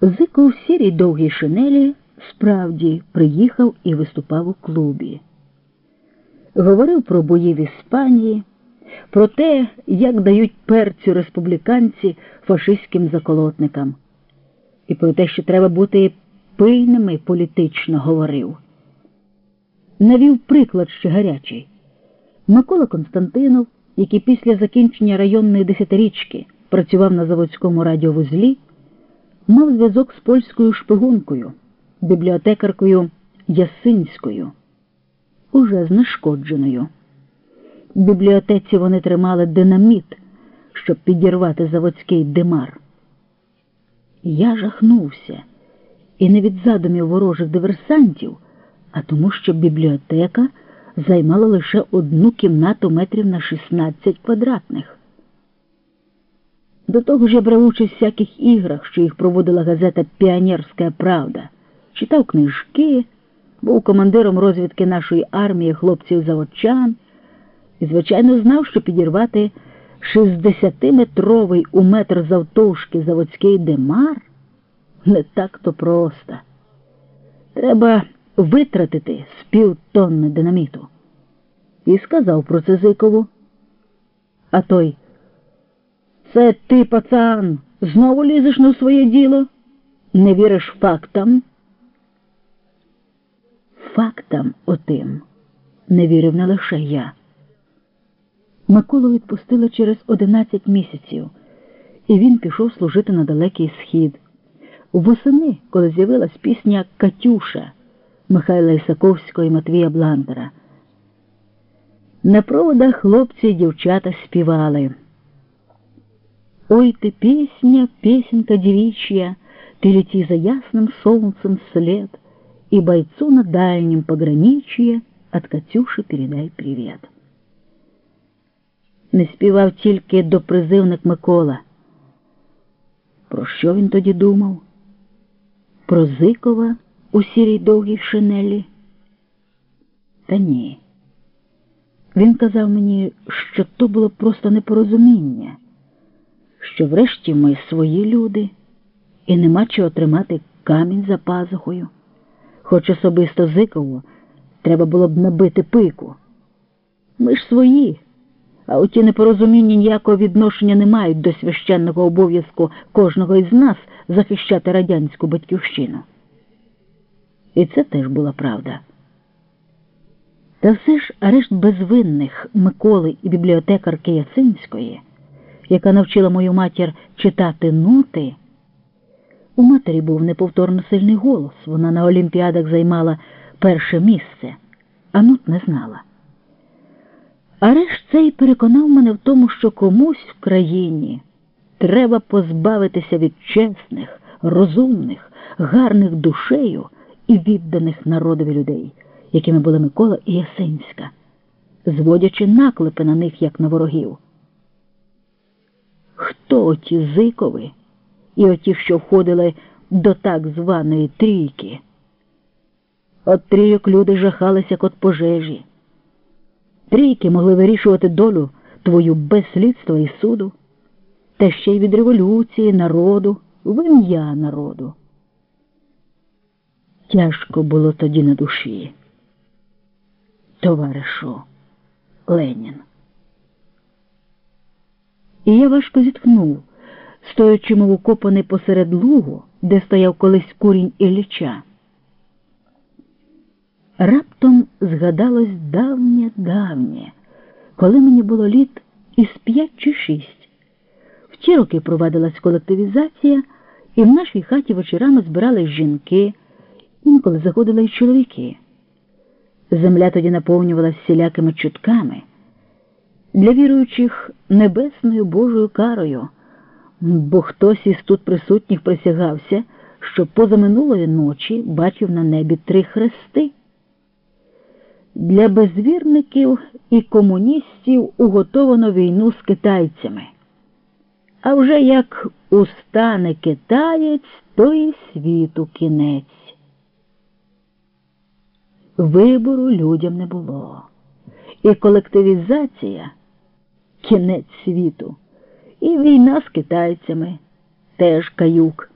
Зико в сірій довгій шинелі справді приїхав і виступав у клубі. Говорив про бої в Іспанії, про те, як дають перцю республіканці фашистським заколотникам, і про те, що треба бути пильними політично говорив. Навів приклад ще гарячий. Микола Константинов, який після закінчення районної десятирічки працював на заводському радіовузлі, мав зв'язок з польською шпигункою, бібліотекаркою Ясинською, уже знешкодженою. В бібліотеці вони тримали динаміт, щоб підірвати заводський димар. Я жахнувся і не від задумів ворожих диверсантів, а тому, що бібліотека займала лише одну кімнату метрів на 16 квадратних. До того ж брав участь в всяких іграх, що їх проводила газета Піонерська Правда, читав книжки, був командиром розвідки нашої армії хлопців-заводчан і, звичайно, знав, що підірвати 60-метровий у метр завтовшки заводський демар не так то просто. Треба витратити з півтонни динаміту. І сказав про це Зикову. А той, це ти, пацан, знову лізеш на своє діло? Не віриш фактам? Фактам отим не вірив не лише я. Миколу відпустили через 11 місяців, і він пішов служити на далекий схід. Восени, коли з'явилась пісня Катюша Михайла Ісаковського і Матвія Блантера. На проводах хлопці й дівчата співали. Ой ты, песня, песенка девичья, Ты лети за ясным солнцем след, И бойцу на дальнем пограничье От Катюши передай привет. Не співав тільки допризивник Микола. Про що він тоді думав? Про Зикова у сірій довгій шинелі? Та ні. Він казав мені, що то було просто непорозуміння, що врешті ми свої люди, і нема чого тримати камінь за пазухою, хоч особисто Зикову треба було б набити пику. Ми ж свої, а оті непорозуміння ніякого відношення не мають до священного обов'язку кожного із нас захищати радянську батьківщину. І це теж була правда. Та все ж арешт безвинних Миколи і бібліотекарки Ясинської, яка навчила мою матір читати ноти, у матері був неповторно сильний голос. Вона на олімпіадах займала перше місце, а нот не знала. Арешт цей переконав мене в тому, що комусь в країні треба позбавитися від чесних, розумних, гарних душею і відданих народові людей якими були Микола і Ясинська, зводячи наклепи на них, як на ворогів. Хто оті Зикови і оті, що входили до так званої трійки? От трійок люди жахалися, як от пожежі. Трійки могли вирішувати долю твою без слідства і суду, та ще й від революції, народу, в ім'я народу. Тяжко було тоді на душі товаришу Ленін. І я важко зітхнув, стоячи, мов укопаний посеред лугу, де стояв колись курінь Ілліча. Раптом згадалось давнє давнє, коли мені було літ із п'ять чи шість. В ті роки провадилась колективізація, і в нашій хаті вечорами збирались жінки, інколи заходили й чоловіки. Земля тоді наповнювалася всілякими чутками, для віруючих небесною Божою карою, бо хтось із тут присутніх присягався, що позаминулої ночі бачив на небі три хрести. Для безвірників і комуністів уготовано війну з китайцями. А вже як устане китаєць, то і світу кінець. Вибору людям не було. І колективізація кінець світу, і війна з китайцями теж каюк.